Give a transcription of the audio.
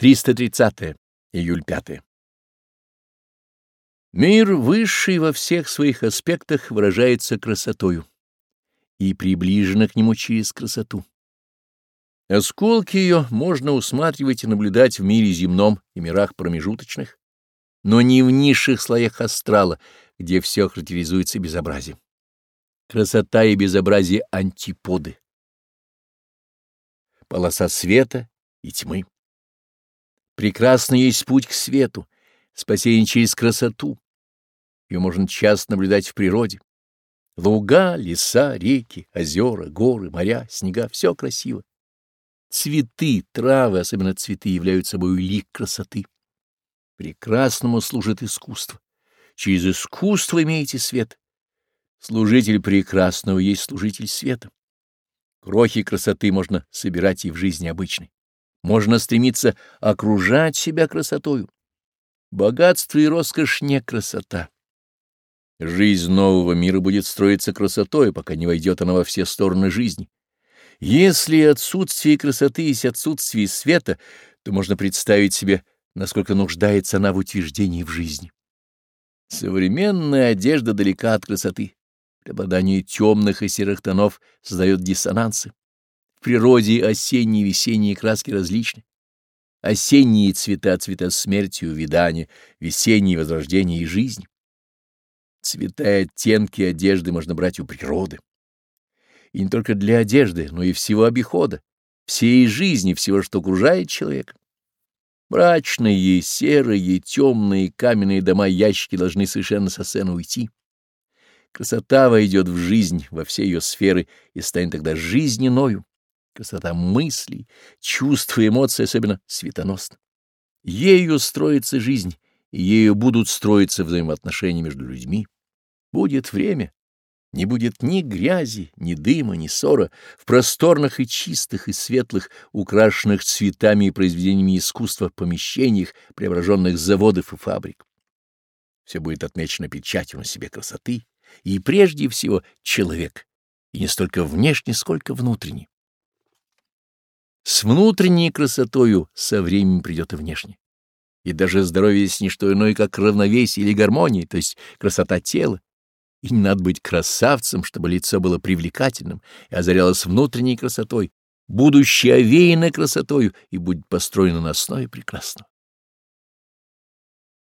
330. Июль 5. Мир высший во всех своих аспектах выражается красотою и приближено к нему через красоту. Осколки ее можно усматривать и наблюдать в мире земном и мирах промежуточных, но не в низших слоях астрала, где все характеризуется безобразием. Красота и безобразие — антиподы. Полоса света и тьмы. Прекрасно есть путь к свету, спасение через красоту. Ее можно часто наблюдать в природе. Луга, леса, реки, озера, горы, моря, снега — все красиво. Цветы, травы, особенно цветы, являются собой лик красоты. Прекрасному служит искусство. Через искусство имеете свет. Служитель прекрасного есть служитель света. Крохи красоты можно собирать и в жизни обычной. Можно стремиться окружать себя красотою. Богатство и роскошь не красота. Жизнь нового мира будет строиться красотой, пока не войдет она во все стороны жизни. Если отсутствие красоты есть отсутствие света, то можно представить себе, насколько нуждается она в утверждении в жизни. Современная одежда далека от красоты. Преобладание темных и серых тонов создает диссонансы. В природе осенние и весенние краски различны. Осенние цвета — цвета смерти и увядания, весенние — возрождения и жизни. Цвета и оттенки одежды можно брать у природы. И не только для одежды, но и всего обихода, всей жизни, всего, что окружает человека. Мрачные, серые, темные, каменные дома и ящики должны совершенно со сцены уйти. Красота войдет в жизнь, во все ее сферы, и станет тогда жизненною. Красота мыслей, чувств и эмоций особенно светоносна. Ею строится жизнь, и ею будут строиться взаимоотношения между людьми. Будет время, не будет ни грязи, ни дыма, ни ссора. В просторных и чистых, и светлых, украшенных цветами и произведениями искусства помещениях, преображенных заводов и фабрик. Все будет отмечено печатью на себе красоты, и прежде всего человек, и не столько внешне, сколько внутренний с внутренней красотою со временем придет и внешне. И даже здоровье есть не что иное, как равновесие или гармония, то есть красота тела. И не надо быть красавцем, чтобы лицо было привлекательным и озарялось внутренней красотой. Будущее овеяно красотою и будет построено на основе прекрасного.